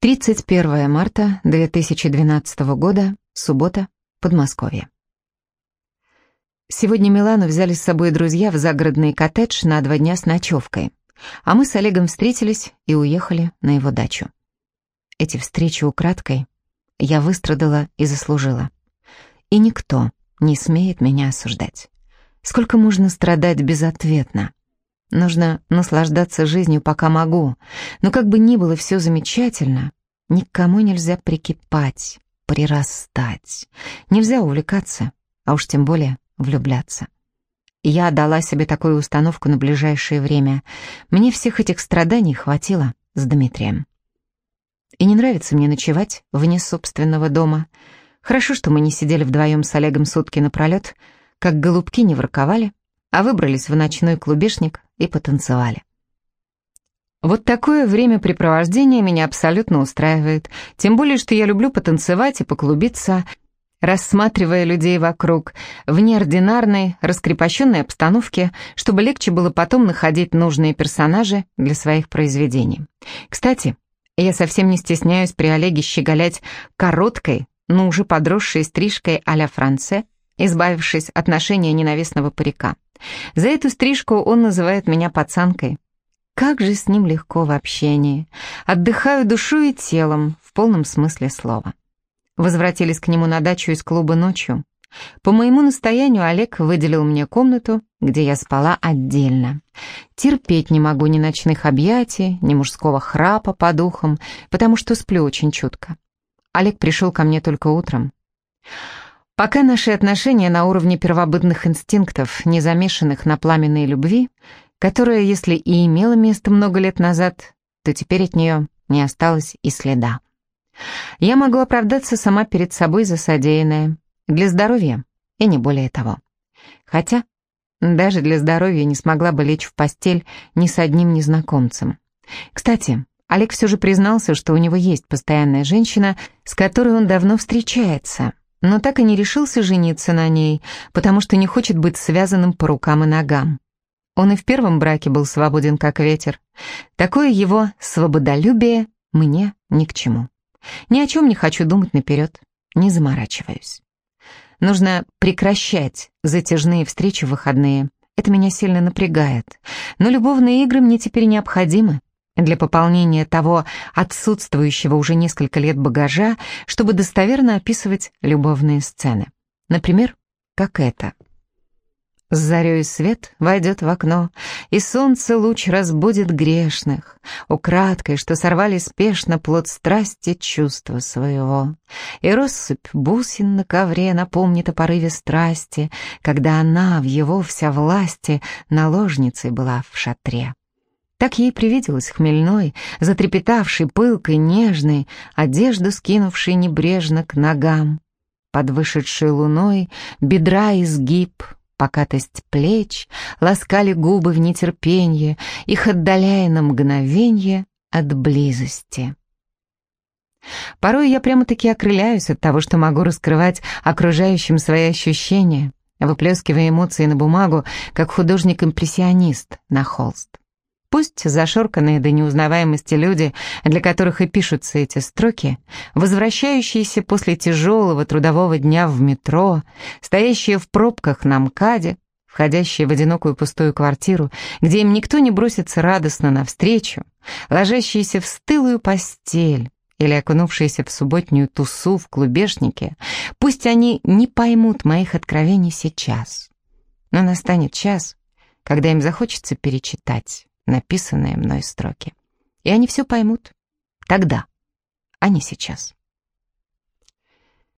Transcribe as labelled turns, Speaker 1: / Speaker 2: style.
Speaker 1: 31 марта 2012 года, суббота, Подмосковье. Сегодня Милану взяли с собой друзья в загородный коттедж на два дня с ночевкой, а мы с Олегом встретились и уехали на его дачу. Эти встречи украдкой я выстрадала и заслужила. И никто не смеет меня осуждать. Сколько можно страдать безответно? Нужно наслаждаться жизнью, пока могу. Но как бы ни было все замечательно, никому нельзя прикипать, прирастать. Нельзя увлекаться, а уж тем более влюбляться. Я дала себе такую установку на ближайшее время. Мне всех этих страданий хватило с Дмитрием. И не нравится мне ночевать вне собственного дома. Хорошо, что мы не сидели вдвоем с Олегом сутки напролет, как голубки не ворковали, а выбрались в ночной клубешник и потанцевали. Вот такое времяпрепровождение меня абсолютно устраивает, тем более, что я люблю потанцевать и поклубиться, рассматривая людей вокруг, в неординарной, раскрепощенной обстановке, чтобы легче было потом находить нужные персонажи для своих произведений. Кстати, я совсем не стесняюсь при Олеге щеголять короткой, но уже подросшей стрижкой а-ля Франце, избавившись от ношения ненавистного парика. За эту стрижку он называет меня пацанкой. Как же с ним легко в общении. Отдыхаю душой и телом, в полном смысле слова. Возвратились к нему на дачу из клуба ночью. По моему настоянию Олег выделил мне комнату, где я спала отдельно. Терпеть не могу ни ночных объятий, ни мужского храпа по духам, потому что сплю очень чутко. Олег пришел ко мне только утром. Пока наши отношения на уровне первобытных инстинктов, не замешанных на пламенной любви, которая, если и имела место много лет назад, то теперь от нее не осталось и следа. Я могу оправдаться сама перед собой за содеянное, для здоровья и не более того. Хотя даже для здоровья не смогла бы лечь в постель ни с одним незнакомцем. Кстати, Олег все же признался, что у него есть постоянная женщина, с которой он давно встречается, но так и не решился жениться на ней, потому что не хочет быть связанным по рукам и ногам. Он и в первом браке был свободен, как ветер. Такое его свободолюбие мне ни к чему. Ни о чем не хочу думать наперед, не заморачиваюсь. Нужно прекращать затяжные встречи в выходные. Это меня сильно напрягает. Но любовные игры мне теперь необходимы для пополнения того отсутствующего уже несколько лет багажа, чтобы достоверно описывать любовные сцены. Например, как это. С зарей свет войдет в окно, и солнце луч разбудит грешных, Украдкой, что сорвали спешно плод страсти чувства своего. И россыпь бусин на ковре напомнит о порыве страсти, Когда она в его вся власти наложницей была в шатре. Так ей привиделась хмельной, затрепетавшей, пылкой, нежной, одежду скинувшей небрежно к ногам. Под вышедшей луной бедра изгиб, покатость плеч, ласкали губы в нетерпенье, их отдаляя на мгновенье от близости. Порой я прямо-таки окрыляюсь от того, что могу раскрывать окружающим свои ощущения, выплескивая эмоции на бумагу, как художник-импрессионист на холст. Пусть зашорканные до неузнаваемости люди, для которых и пишутся эти строки, возвращающиеся после тяжелого трудового дня в метро, стоящие в пробках на МКАДе, входящие в одинокую пустую квартиру, где им никто не бросится радостно навстречу, ложащиеся в стылую постель или окунувшиеся в субботнюю тусу в клубешнике, пусть они не поймут моих откровений сейчас. Но настанет час, когда им захочется перечитать написанные мной строки. И они все поймут. Тогда, а не сейчас.